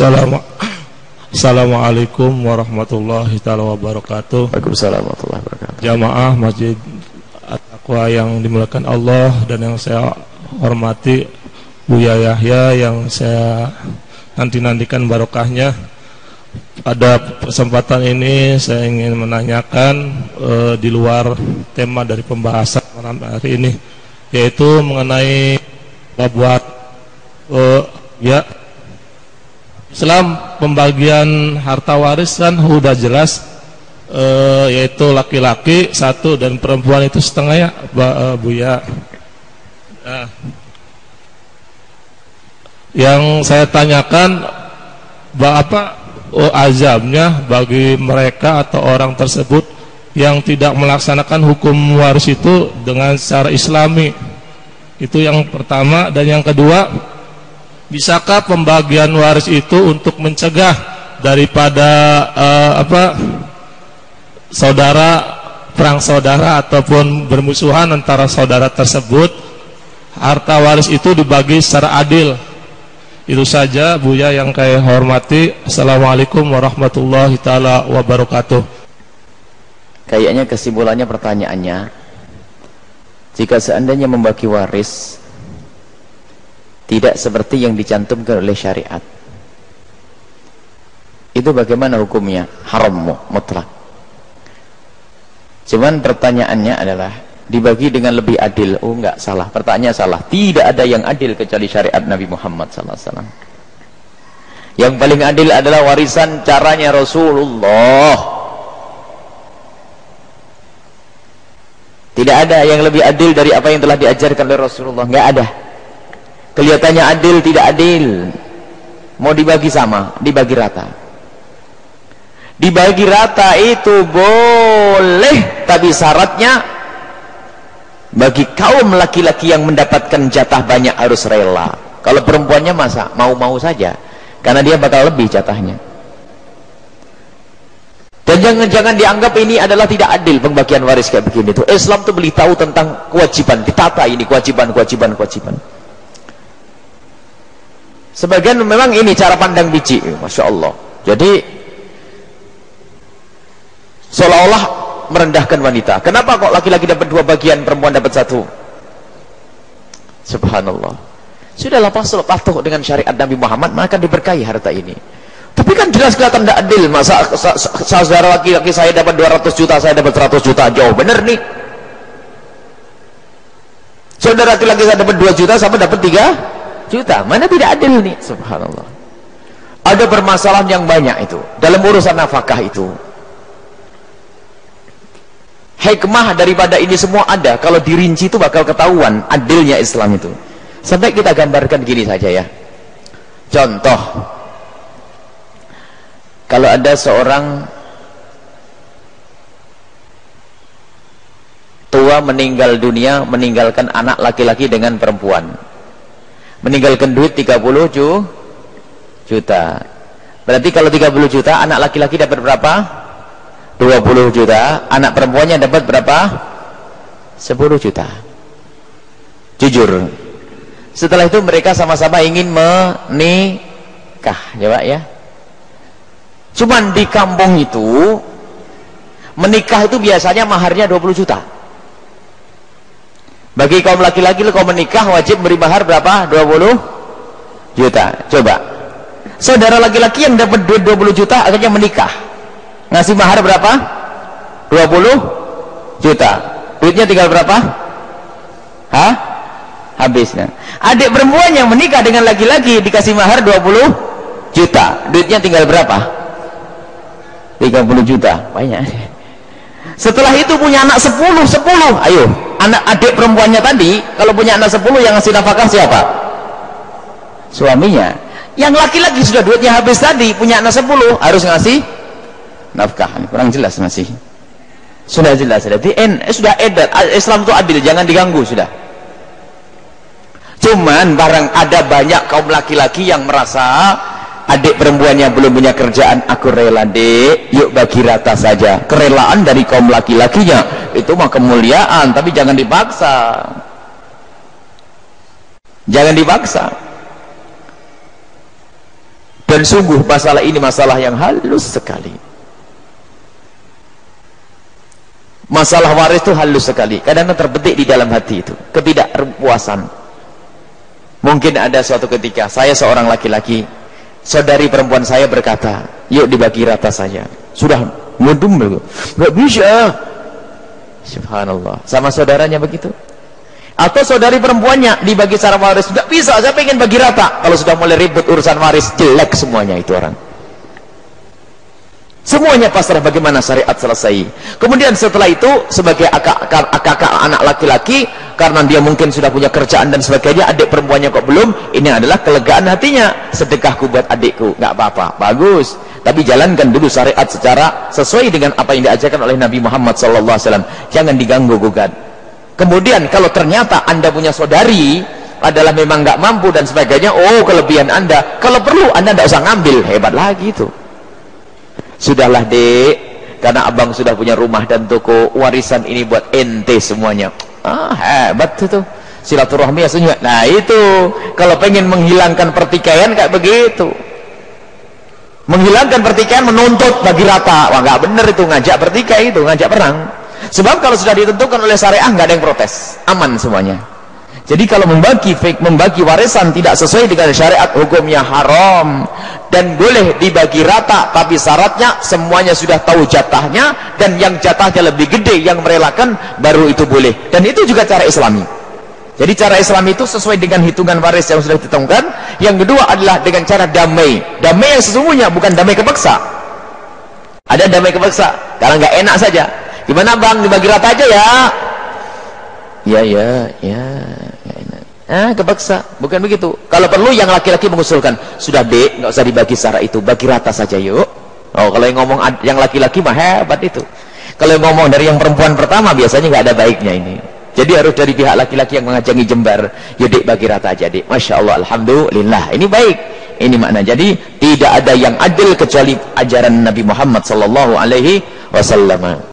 Assalamu- Assalamualaikum warahmatullahi taala wabarakatuh. Waalaikumsalam warahmatullahi wabarakatuh. Jamaah Masjid At-Taqwa yang dimuliakan Allah dan yang saya hormati Buya Yahya yang saya nanti-nantikan barokahnya. Pada kesempatan ini saya ingin menanyakan eh, di luar tema dari pembahasan malam hari ini yaitu mengenai buat eh, ya Islam pembagian harta waris kan sudah jelas eh, yaitu laki-laki satu dan perempuan itu setengah ya ba- eh, Buya. Nah, yang saya tanyakan ba- apa oh, azabnya bagi mereka atau orang tersebut yang tidak melaksanakan hukum waris itu dengan secara islami. Itu yang pertama dan yang kedua Bisakah pembagian waris itu untuk mencegah daripada eh, apa saudara perang saudara ataupun bermusuhan antara saudara tersebut harta waris itu dibagi secara adil. Itu saja Buya yang saya hormati. Assalamualaikum warahmatullahi taala wabarakatuh. Kayaknya kesimpulannya pertanyaannya Jika seandainya membagi waris Tidak seperti yang dicantumkan oleh syariat. Itu bagaimana hukumnya? Haram mu- mutlak. Cuman pertanyaannya adalah Dibagi dengan lebih adil. Oh enggak, salah, pertanyaannya salah. Tidak ada yang adil kecuali syariat Nabi Muhammad SAW Yang paling adil adalah warisan caranya Rasulullah. Tidak ada yang lebih adil dari apa yang telah diajarkan oleh Rasulullah. Enggak ada. Kelihatannya adil, tidak adil. Mau dibagi sama, dibagi rata. Dibagi rata itu boleh, tapi syaratnya bagi kaum laki-laki yang mendapatkan jatah banyak harus rela. Kalau perempuannya masa mau-mau saja, karena dia bakal lebih jatahnya. Dan jangan-jangan dianggap ini adalah tidak adil pembagian waris kayak begini tuh. Islam tuh beritahu tentang kewajiban, ditata ini kewajiban, kewajiban, kewajiban. Sebagian memang ini cara pandang biji, masya Allah. Jadi seolah-olah merendahkan wanita. Kenapa kok laki-laki dapat dua bagian, perempuan dapat satu? Subhanallah. Sudahlah pasal patuh dengan syariat Nabi Muhammad, maka diberkahi harta ini. Tapi kan jelas kelihatan tidak adil. Masa sa- sa- saudara laki-laki saya dapat 200 juta, saya dapat 100 juta. Jauh benar nih. Saudara laki-laki saya dapat 2 juta, sama dapat 3 juta. Mana tidak adil nih? Subhanallah. Ada permasalahan yang banyak itu. Dalam urusan nafkah itu. Hikmah daripada ini semua ada. Kalau dirinci itu bakal ketahuan adilnya Islam itu. Sampai kita gambarkan gini saja ya. Contoh. Kalau ada seorang tua meninggal dunia meninggalkan anak laki-laki dengan perempuan meninggalkan duit 30 ju juta. Berarti kalau 30 juta anak laki-laki dapat berapa? 20 juta. Anak perempuannya dapat berapa? 10 juta. Jujur. Setelah itu mereka sama-sama ingin menikah ya Pak ya. Cuman di kampung itu menikah itu biasanya maharnya 20 juta bagi kaum laki-laki kalau menikah wajib beri mahar berapa? 20 juta. Coba. Saudara laki-laki yang dapat duit 20 juta akhirnya menikah. Ngasih mahar berapa? 20 juta. Duitnya tinggal berapa? Hah? Habisnya. Adik perempuan yang menikah dengan laki-laki dikasih mahar 20 juta. Duitnya tinggal berapa? 30 juta. Banyak. Setelah itu punya anak 10, 10. Ayo, anak adik perempuannya tadi, kalau punya anak 10 yang ngasih nafkah siapa? Suaminya. Yang laki-laki sudah duitnya habis tadi, punya anak 10, harus ngasih nafkah. Kurang jelas masih. Sudah jelas, jadi eh, sudah edat. Islam itu adil, jangan diganggu sudah. Cuman barang ada banyak kaum laki-laki yang merasa adik perempuannya belum punya kerjaan aku rela dek yuk bagi rata saja. Kerelaan dari kaum laki-lakinya. Itu mah kemuliaan tapi jangan dipaksa. Jangan dipaksa. Dan sungguh masalah ini masalah yang halus sekali. Masalah waris itu halus sekali. Kadang-kadang terbetik di dalam hati itu. Ketidakpuasan. Mungkin ada suatu ketika saya seorang laki-laki saudari perempuan saya berkata yuk dibagi rata saja. Sudah mudum nggak bisa. Subhanallah. Sama saudaranya begitu? Atau saudari perempuannya dibagi secara waris? Nggak bisa. Saya pengen bagi rata. Kalau sudah mulai ribut urusan waris jelek semuanya itu orang Semuanya pasrah bagaimana syariat selesai. Kemudian setelah itu sebagai akak, anak laki-laki karena dia mungkin sudah punya kerjaan dan sebagainya, adik perempuannya kok belum, ini adalah kelegaan hatinya. Sedekahku buat adikku, nggak apa-apa, bagus. Tapi jalankan dulu syariat secara sesuai dengan apa yang diajarkan oleh Nabi Muhammad SAW. Jangan diganggu gugat. Kemudian kalau ternyata anda punya saudari adalah memang nggak mampu dan sebagainya, oh kelebihan anda. Kalau perlu anda tidak usah ngambil, hebat lagi itu sudahlah dek karena abang sudah punya rumah dan toko warisan ini buat ente semuanya. Ah hebat itu. Silaturahmi ya nah itu. Kalau pengen menghilangkan pertikaian kayak begitu. Menghilangkan pertikaian menuntut bagi rata. Wah nggak bener itu. Ngajak pertikaian itu ngajak perang. Sebab kalau sudah ditentukan oleh syariah nggak ada yang protes. Aman semuanya jadi kalau membagi membagi warisan tidak sesuai dengan syariat hukumnya haram. Dan boleh dibagi rata tapi syaratnya semuanya sudah tahu jatahnya dan yang jatahnya lebih gede yang merelakan baru itu boleh. Dan itu juga cara islami. Jadi cara Islam itu sesuai dengan hitungan waris yang sudah ditentukan. Yang kedua adalah dengan cara damai. Damai yang sesungguhnya bukan damai kepaksa. Ada damai kepaksa karena nggak enak saja. Gimana bang? Dibagi rata aja ya ya ya ya Ah, kepaksa. Bukan begitu. Kalau perlu yang laki-laki mengusulkan, sudah dek, nggak usah dibagi secara itu, bagi rata saja yuk. Oh, kalau yang ngomong yang laki-laki mah hebat itu. Kalau yang ngomong dari yang perempuan pertama biasanya nggak ada baiknya ini. Jadi harus dari pihak laki-laki yang mengajangi jembar, ya dek bagi rata aja dek. Masya Allah, Alhamdulillah. Ini baik. Ini makna. Jadi tidak ada yang adil kecuali ajaran Nabi Muhammad Sallallahu Alaihi Wasallam.